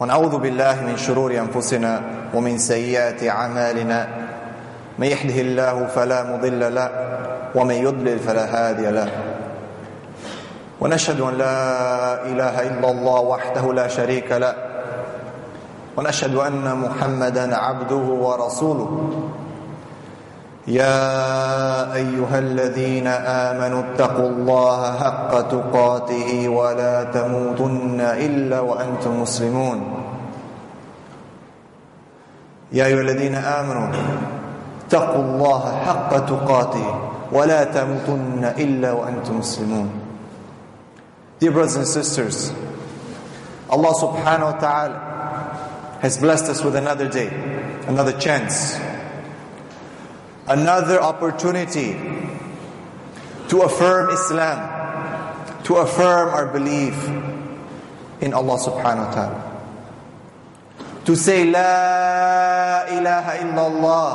ونعوذ بالله من شرور أنفسنا ومن سيئات أعمالنا. من يحده الله فلا مضل له ومن يضلل فلا هادي له. ونشهد أن لا إله إلا الله وحده لا شريك له. ونشهد أن محمدا عبده ورسوله. يا أيها الذين آمنوا اتقوا الله حق تقاته ولا تموتن إلا وأنتم مسلمون. يا أيها الذين آمنوا اتقوا الله حق تقاته ولا تموتن إلا وأنتم مسلمون. Dear brothers and sisters, Allah subhanahu wa ta'ala has blessed us with another day, another chance. another opportunity to affirm Islam, to affirm our belief in Allah subhanahu wa ta'ala. To say La ilaha illallah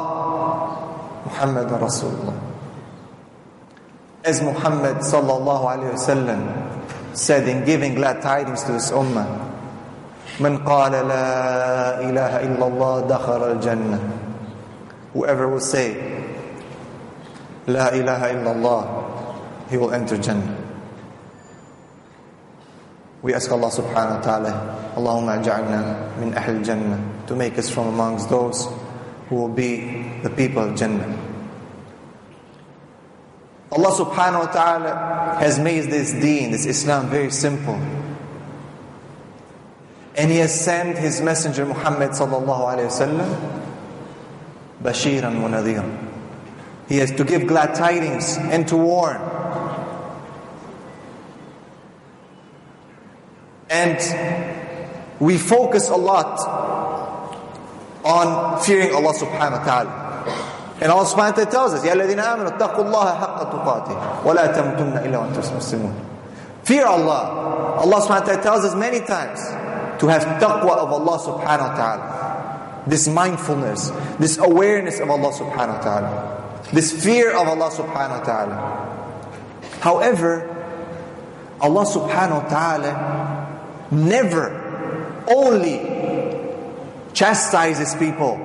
Muhammad Rasulullah. As Muhammad sallallahu alayhi wasallam said in giving glad tidings to his ummah, من قال لا إله إلا الله دخل الجنة Whoever will say La ilaha illallah, he will enter Jannah. We ask Allah subhanahu wa ta'ala, Allahumma ja'alna min ahl Jannah, to make us from amongst those who will be the people of Jannah. Allah subhanahu wa ta'ala has made this deen, this Islam very simple. And He has sent His Messenger Muhammad sallallahu alayhi wa sallam, bashiran wa. He has to give glad tidings and to warn. And we focus a lot on fearing Allah subhanahu wa ta'ala. And Allah subhanahu wa ta'ala tells us, يَا الَّذِينَ آمَنُوا اتَّقُوا اللَّهَ حَقَّ تُقَاتِهِ وَلَا تَمْتُنَّ إِلَّا وَأَنْتُمْ مُسْلِمُونَ Fear Allah. Allah subhanahu wa ta'ala tells us many times to have taqwa of Allah subhanahu wa ta'ala. This mindfulness, this awareness of Allah subhanahu wa ta'ala this fear of Allah subhanahu wa ta'ala. However, Allah subhanahu wa ta'ala never only chastises people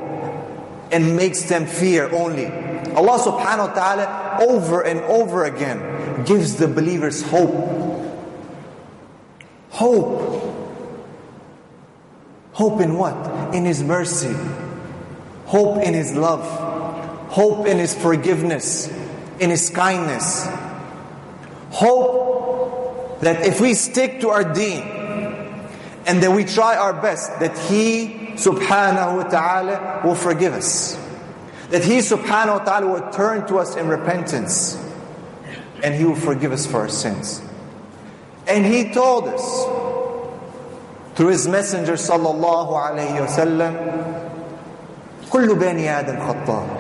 and makes them fear only. Allah subhanahu wa ta'ala over and over again gives the believers hope. Hope. Hope in what? In His mercy. Hope in His love hope in His forgiveness, in His kindness. Hope that if we stick to our deen and that we try our best, that He subhanahu wa ta'ala will forgive us. That He subhanahu wa ta'ala will turn to us in repentance and He will forgive us for our sins. And He told us through His Messenger sallallahu alayhi wa sallam, كل بني آدم خطاء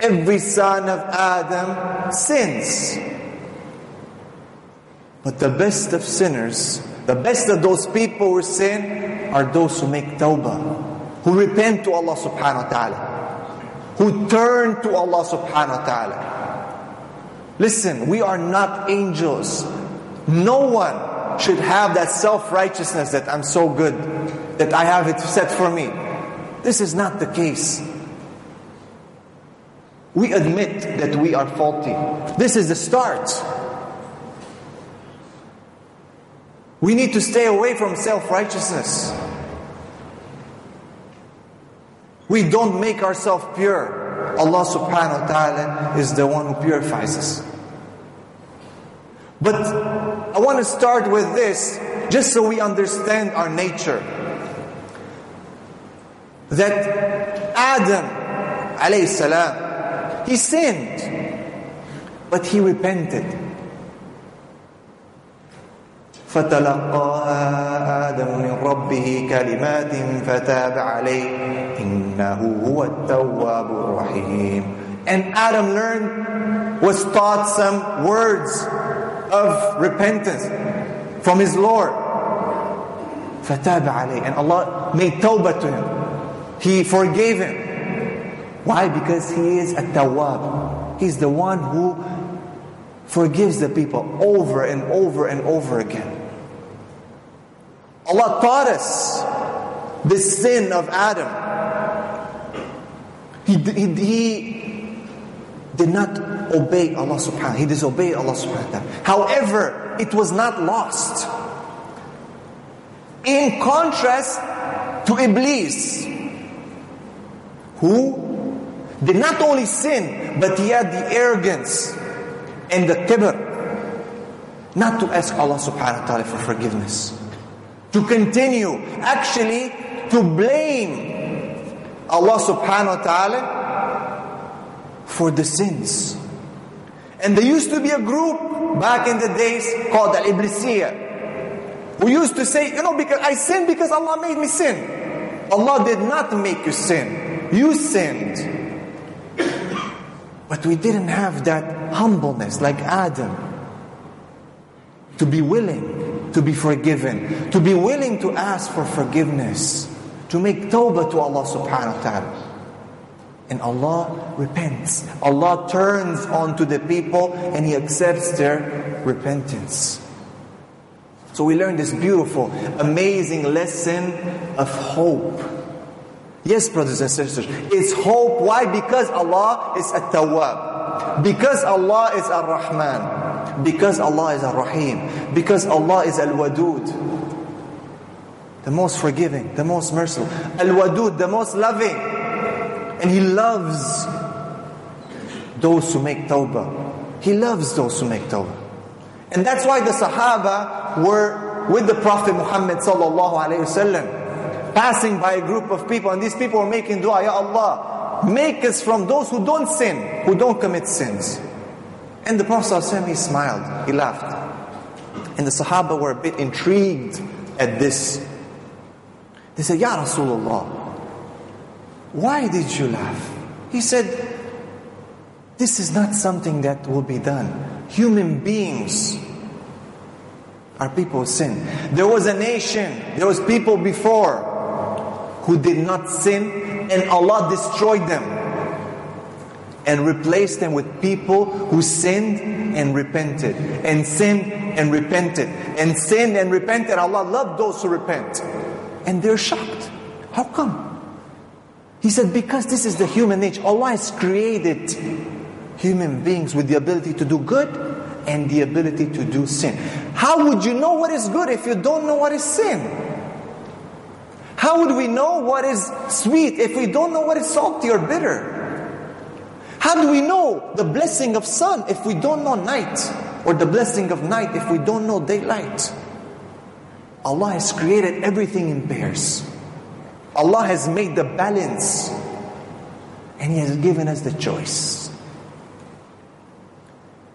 Every son of Adam sins. But the best of sinners, the best of those people who sin, are those who make tawbah, who repent to Allah subhanahu wa ta'ala, who turn to Allah subhanahu wa ta'ala. Listen, we are not angels. No one should have that self righteousness that I'm so good, that I have it set for me. This is not the case. We admit that we are faulty. This is the start. We need to stay away from self righteousness. We don't make ourselves pure. Allah subhanahu wa ta'ala is the one who purifies us. But I want to start with this just so we understand our nature. That Adam, alayhi salam, he sinned, but he repented. فتلقاها آدم من ربه كلمات فتاب عليه إنه هو التواب الرحيم And Adam learned, was taught some words of repentance from his Lord. فتاب عليه And Allah made tawbah to him. He forgave him. Why? Because he is a tawwab. He's the one who forgives the people over and over and over again. Allah taught us the sin of Adam. He, he, he did not obey Allah subhanahu wa ta'ala. He disobeyed Allah subhanahu wa ta'ala. However, it was not lost. In contrast to Iblis, who did not only sin, but he had the arrogance and the kibr not to ask Allah subhanahu wa ta'ala for forgiveness to continue actually to blame Allah subhanahu wa ta'ala for the sins. And there used to be a group back in the days called the Iblisiyah who used to say, you know, because I sinned because Allah made me sin. Allah did not make you sin. You sinned. But we didn't have that humbleness like Adam to be willing to be forgiven, to be willing to ask for forgiveness, to make tawbah to Allah subhanahu wa ta'ala. And Allah repents. Allah turns onto the people and He accepts their repentance. So we learn this beautiful, amazing lesson of hope. Yes, brothers and sisters, it's hope. Why? Because Allah is a tawwab. Because Allah is a rahman. Because Allah is a Rahim. Because Allah is Al-Wadud. The most forgiving, the most merciful. Al-Wadud, the most loving. And He loves those who make tawbah. He loves those who make tawbah. And that's why the Sahaba were with the Prophet Muhammad sallallahu alayhi wasallam, passing by a group of people, and these people were making dua, Ya Allah, make us from those who don't sin, who don't commit sins. And the Prophet he smiled, he laughed. And the Sahaba were a bit intrigued at this. They said, Ya Rasulullah, why did you laugh? He said, This is not something that will be done. Human beings are people who sin. There was a nation, there was people before who did not sin, and Allah destroyed them and replaced them with people who sinned and repented, and sinned and repented, and sinned and repented. Allah loved those who repent. And they're shocked. How come? He said, because this is the human nature. Allah has created human beings with the ability to do good and the ability to do sin. How would you know what is good if you don't know what is sin? How would we know what is sweet if we don't know what is salty or bitter? How do we know the blessing of sun if we don't know night? Or the blessing of night if we don't know daylight? Allah has created everything in pairs. Allah has made the balance. And He has given us the choice.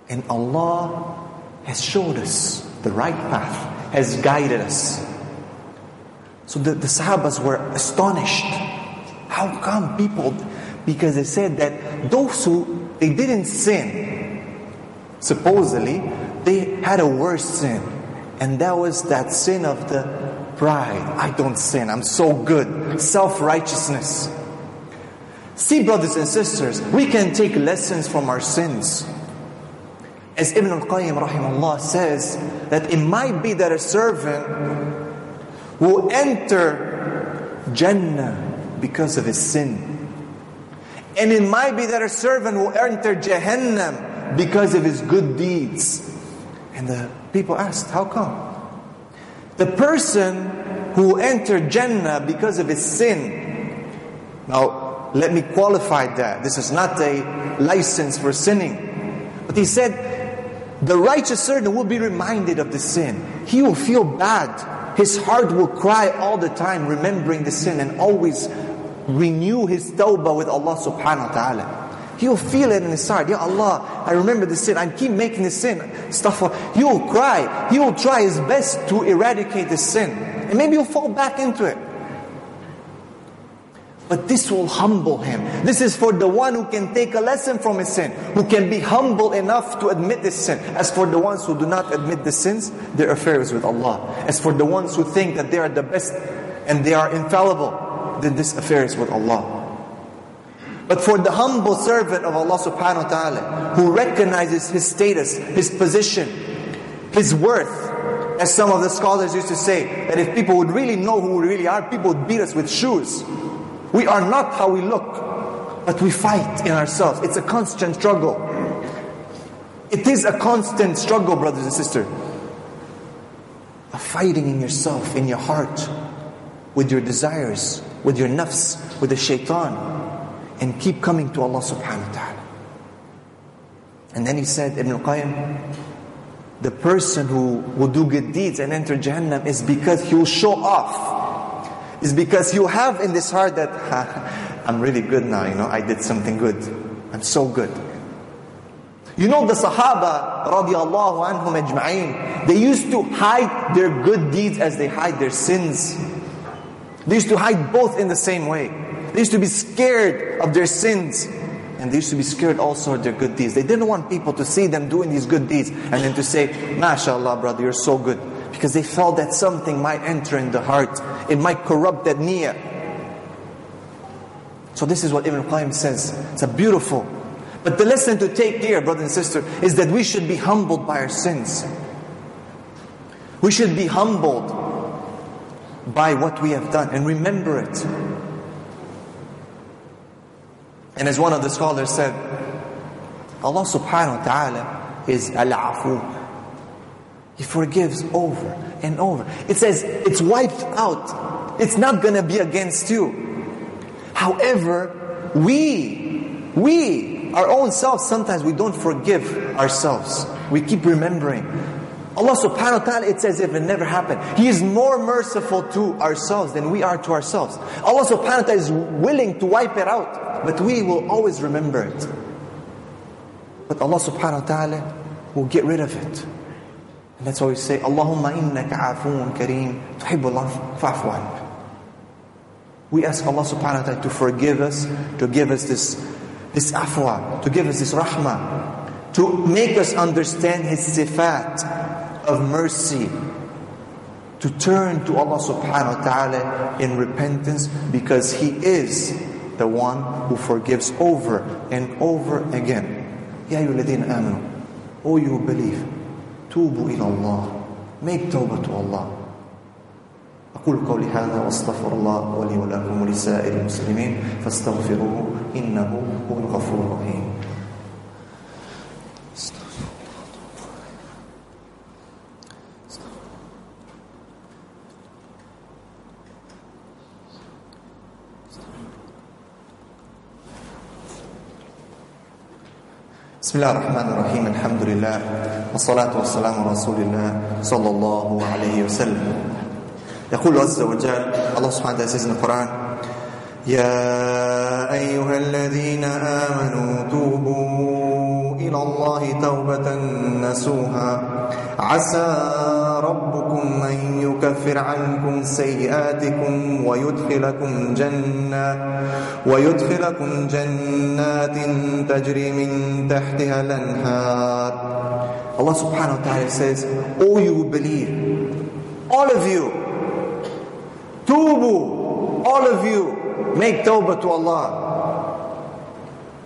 And Allah has showed us the right path, has guided us. So the, the Sahabas were astonished. How come people because they said that those who they didn't sin, supposedly, they had a worse sin. And that was that sin of the pride. I don't sin, I'm so good. Self righteousness. See, brothers and sisters, we can take lessons from our sins. As Ibn al-Qayyim rahimahullah says, that it might be that a servant will enter Jannah because of his sin. And it might be that a servant will enter Jahannam because of his good deeds. And the people asked, How come? The person who entered Jannah because of his sin. Now, let me qualify that. This is not a license for sinning. But he said, the righteous servant will be reminded of the sin. He will feel bad. His heart will cry all the time, remembering the sin and always renew his tawbah with Allah subhanahu wa ta'ala. He'll feel it in his heart. Ya Allah, I remember the sin. I keep making the sin. Stuff. He will cry. He will try his best to eradicate the sin. And maybe he'll fall back into it. But this will humble him. This is for the one who can take a lesson from his sin, who can be humble enough to admit this sin. As for the ones who do not admit the sins, their affair is with Allah. As for the ones who think that they are the best and they are infallible, then this affair is with Allah. But for the humble servant of Allah subhanahu wa ta'ala, who recognizes his status, his position, his worth, as some of the scholars used to say, that if people would really know who we really are, people would beat us with shoes. We are not how we look, but we fight in ourselves. It's a constant struggle. It is a constant struggle, brothers and sisters. A fighting in yourself, in your heart, with your desires, with your nafs, with the shaitan and keep coming to Allah subhanahu wa ta'ala. And then he said, Ibn al-Qayyim, the person who will do good deeds and enter Jahannam is because he will show off. Is because you have in this heart that I'm really good now, you know, I did something good. I'm so good. You know the Sahaba radiallahu anhum ajma'in, they used to hide their good deeds as they hide their sins. They used to hide both in the same way. They used to be scared of their sins. And they used to be scared also of their good deeds. They didn't want people to see them doing these good deeds and then to say, MashaAllah, brother, you're so good. Because they felt that something might enter in the heart. It might corrupt that niyyah. So this is what Ibn Qayyim says. It's a beautiful. But the lesson to take here, brother and sister, is that we should be humbled by our sins. We should be humbled by what we have done and remember it. And as one of the scholars said, Allah subhanahu wa ta'ala is al-afu. He forgives over and over. It says it's wiped out. It's not going to be against you. However, we, we, our own selves, sometimes we don't forgive ourselves. We keep remembering. Allah subhanahu wa ta'ala, it says if it never happened. He is more merciful to ourselves than we are to ourselves. Allah subhanahu wa ta'ala is willing to wipe it out but we will always remember it. But Allah subhanahu wa ta'ala will get rid of it. And that's why we say, Allahumma innaka afoon kareem, tuhibullah fa'fu. We ask Allah subhanahu wa ta'ala to forgive us, to give us this, this afwa, to give us this rahmah, to make us understand His sifat of mercy, to turn to Allah subhanahu wa ta'ala in repentance because He is the one who forgives over and over again. Ya ayyuhalladhina amanu. O you who believe. توبوا إلى الله. make توبة Allah أقول قولي هذا وأستغفر الله ولي ولكم ولسائر المسلمين فاستغفروه إنه هو الغفور الرحيم. بسم الله الرحمن الرحيم. الحمد لله. والصلاة والسلام على رسول الله صلى الله عليه وسلم. يقول عز وجل الله سبحانه وتعالى the Quran يا أيها الذين آمنوا توبوا إلى الله توبة نسوها. عسى ربكم أن يكفر عنكم سيئاتكم ويدخلكم جنات ويدخلكم جنات تجري من تحتها الأنهار Allah subhanahu wa ta'ala says, O you who believe, all of you, tubu, all of you, make tawbah to Allah.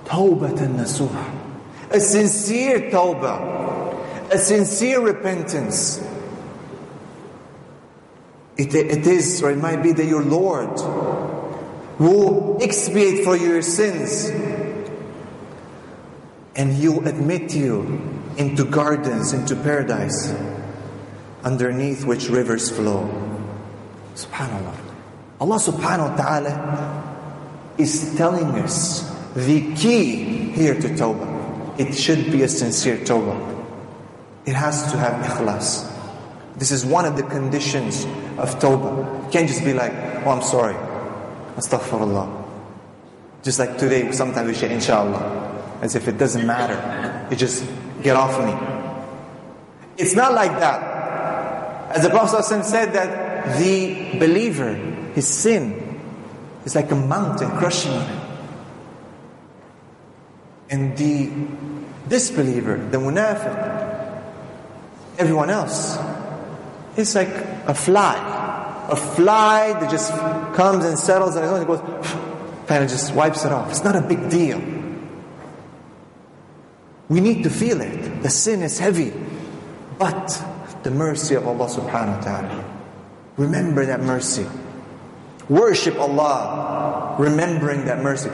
Tawbatan nasuha. A sincere tawbah, a sincere repentance. It, it is, or it might be that your Lord will expiate for your sins and He'll admit you into gardens, into paradise, underneath which rivers flow. Subhanallah. Allah subhanahu wa ta'ala is telling us the key here to tawbah. It should be a sincere tawbah. It has to have ikhlas. This is one of the conditions of tawbah. You can't just be like, oh, I'm sorry. Astaghfirullah. Just like today, sometimes we say, inshallah. as if it doesn't matter. You just get off me. It's not like that. As the Prophet said that the believer, his sin, is like a mountain crushing on him. And the disbeliever, the munafiq, everyone else, is like a fly. A fly that just comes and settles and it goes, kind of just wipes it off. It's not a big deal. We need to feel it. The sin is heavy. But the mercy of Allah subhanahu wa ta'ala. Remember that mercy. Worship Allah, remembering that mercy.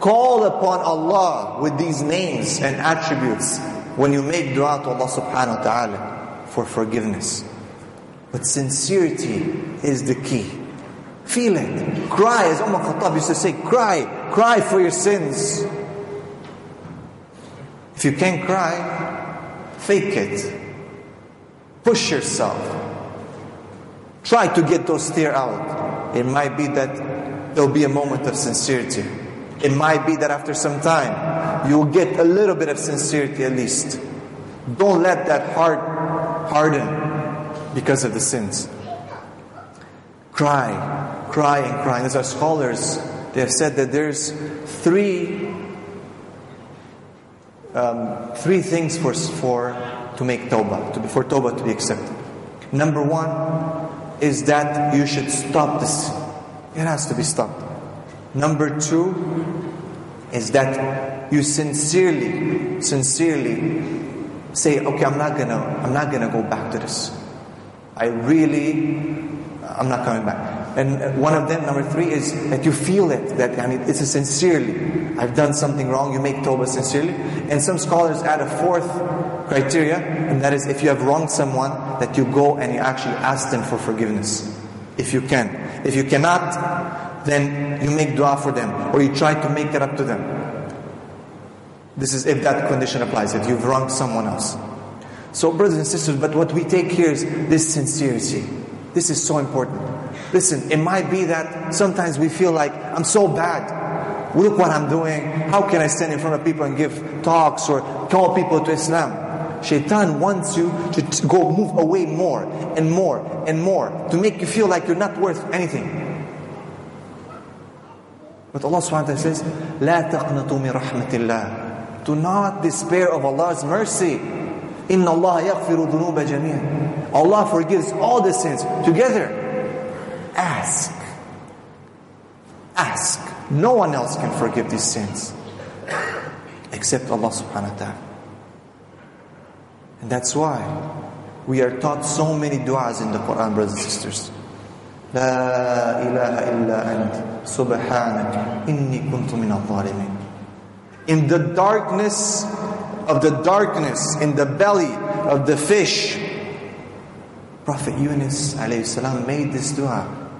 Call upon Allah with these names and attributes when you make dua to Allah subhanahu wa ta'ala for forgiveness. But sincerity is the key. Feel it. Cry, as Umar Khattab used to say, cry, cry for your sins. If you can't cry, fake it. Push yourself. Try to get those tears out. It might be that there'll be a moment of sincerity. It might be that after some time, you'll get a little bit of sincerity at least. Don't let that heart harden because of the sins. Cry, cry and cry. Our scholars, they have said that there's three um, three things for, for to make tawbah, to, for tawbah to be accepted. Number one is that you should stop this. It has to be stopped. Number two is that you sincerely, sincerely say, okay, I'm not gonna, I'm not gonna go back to this. I really, I'm not coming back. And uh, one of them, number three, is that you feel it, that I mean, it's a sincerely. I've done something wrong, you make tawbah sincerely. And some scholars add a fourth criteria, and that is if you have wronged someone, that you go and you actually ask them for forgiveness. If you can. If you cannot, then you make dua for them, or you try to make it up to them. This is if that condition applies, if you've wronged someone else. So, brothers and sisters, but what we take here is this sincerity. This is so important. Listen, it might be that sometimes we feel like, I'm so bad. Look what I'm doing. How can I stand in front of people and give talks or call people to Islam? Shaitan wants you to go move away more and more and more to make you feel like you're not worth anything. But Allah subhanahu wa ta'ala says, لا تقنطوا من رحمة الله. Do not despair of Allah's mercy. إن الله يغفر الذنوب جميعا. Allah forgives all the sins together. Ask. Ask. No one else can forgive these sins except Allah subhanahu wa ta'ala. And that's why we are taught so many du'as in the Quran, brothers and sisters. لا إله إلا أنت سبحانك إني كنت من الظالمين. In the darkness of the darkness, in the belly of the fish, Prophet Yunus salam made this dua.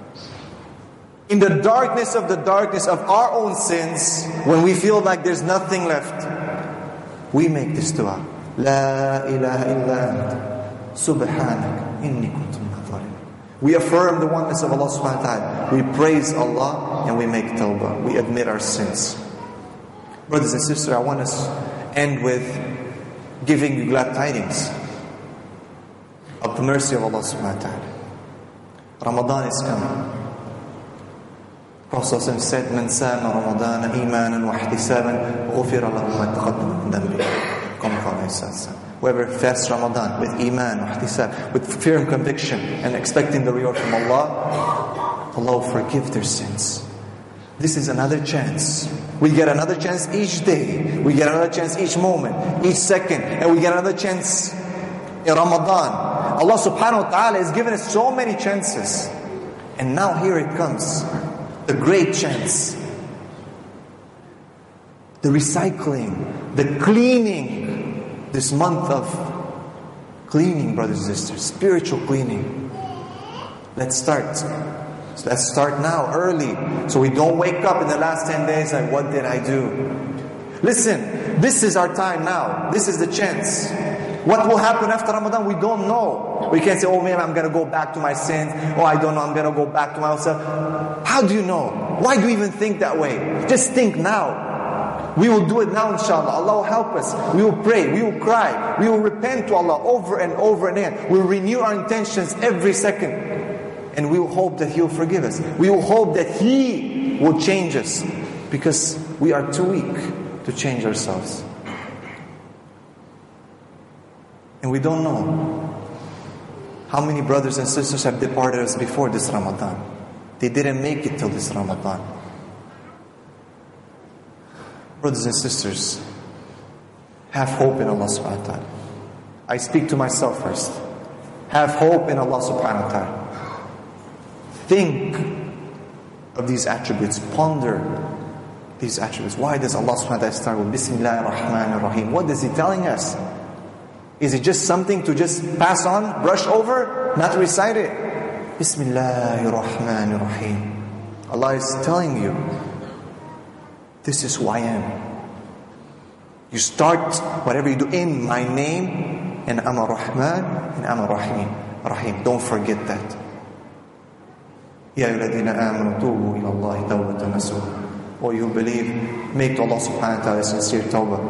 In the darkness of the darkness of our own sins, when we feel like there's nothing left, we make this dua. La ilaha illa. Subhanak. Inni kuntum We affirm the oneness of Allah subhanahu wa ta'ala. We praise Allah and we make tawbah. We admit our sins. Brothers and sisters, I want to end with giving you glad tidings of the mercy of Allah subhanahu wa ta'ala. Ramadan is coming. Prophet said, "Man sama Ramadan imanan wa ihtisaban, ghufira lahu ma taqaddama min dhanbi." Whoever fasts Ramadan with iman, ihtisab, with firm conviction and expecting the reward from Allah, Allah will forgive their sins. This is another chance. We get another chance each day. We get another chance each moment, each second, and we get another chance in Ramadan. Allah subhanahu wa ta'ala has given us so many chances. And now here it comes the great chance. The recycling, the cleaning, this month of cleaning, brothers and sisters, spiritual cleaning. Let's start. So let's start now, early, so we don't wake up in the last 10 days like, what did I do? Listen, this is our time now. This is the chance. What will happen after Ramadan? We don't know. We can't say, oh man, I'm going to go back to my sins. Oh, I don't know, I'm going to go back to myself. How do you know? Why do you even think that way? Just think now. We will do it now, inshallah. Allah will help us. We will pray. We will cry. We will repent to Allah over and over and again. We will renew our intentions every second. And we will hope that He will forgive us. We will hope that He will change us because we are too weak to change ourselves. And we don't know how many brothers and sisters have departed us before this Ramadan. They didn't make it till this Ramadan. Brothers and sisters, have hope in Allah subhanahu wa ta'ala. I speak to myself first. Have hope in Allah subhanahu wa ta'ala. Think of these attributes. Ponder these attributes. Why does Allah subhanahu wa ta'ala start with Bismillah ar-Rahman ar-Rahim? What is He telling us? Is it just something to just pass on, brush over, not recite it? Bismillah ar-Rahman ar-Rahim. Allah is telling you, this is who I am. You start whatever you do in my name, and I'm a Rahman, and I'm a Rahim. Rahim. Don't forget that. يا أيها الذين آمنوا توبوا إلى الله توبة نصوحا or you believe, make to Allah subhanahu wa ta'ala sincere tawbah.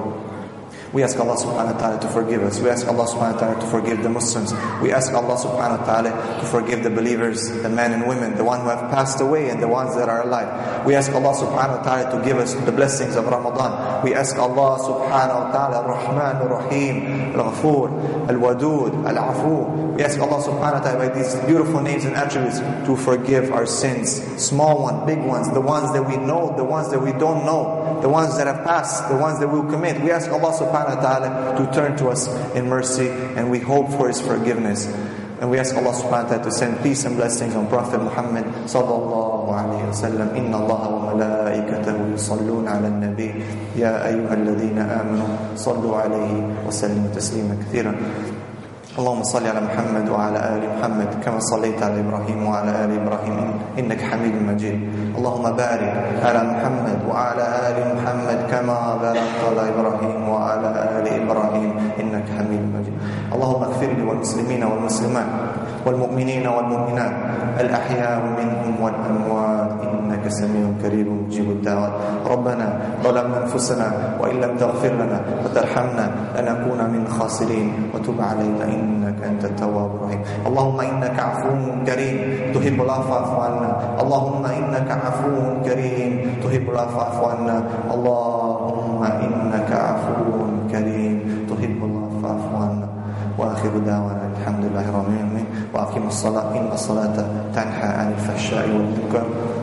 We ask Allah subhanahu wa ta'ala to forgive us. We ask Allah subhanahu wa ta'ala to forgive the Muslims. We ask Allah subhanahu wa ta'ala to forgive the believers, the men and women, the ones who have passed away and the ones that are alive. We ask Allah subhanahu wa ta'ala to give us the blessings of Ramadan. We ask Allah subhanahu wa ta'ala, Ar-Rahman, Ar-Rahim, Al-Ghafur, Al-Wadud, Al-Afu. We ask Allah subhanahu wa ta'ala by these beautiful names and attributes to forgive our sins. Small ones, big ones, the ones that we know, the ones that we don't know, the ones that have passed, the ones that we'll commit. We ask Allah subhanahu wa ta'ala to turn to us in mercy and we hope for His forgiveness. And we ask Allah subhanahu wa ta'ala to send peace and blessings on Prophet Muhammad sallallahu alayhi wa sallam. Inna Allah wa malaikatahu yusallun ala nabi. Ya ayyuha alladhina amanu sallu alayhi wa sallimu taslima kathira. اللهم صل على محمد وعلى آل محمد كما صليت على إبراهيم وعلى آل إبراهيم إنك حميد مجيد. اللهم بارك على محمد وعلى آل محمد كما باركت على إبراهيم وعلى آل إبراهيم إنك حميد مجيد. اللهم اغفر لي والمسلمين والمسلمات والمؤمنين والمؤمنات الأحياء منهم والأموات إنك سميع كريم مجيب الدعوات. ربنا ظلمنا أنفسنا وإن لم تغفر لنا وترحمنا لنكون من الخاسرين. وتب علينا إنك أنت التواب الرحيم. اللهم إنك عفو كريم تحب العفو فاعف عنا. اللهم إنك عفو كريم تحب العفو فاعف عنا. اللهم إنك عفو كريم تحب العفو فاعف عنا. وآخر دعوانا الحمد لله رب العالمين. وأقم الصلاة إن الصلاة تنهى عن الفحشاء والمنكر.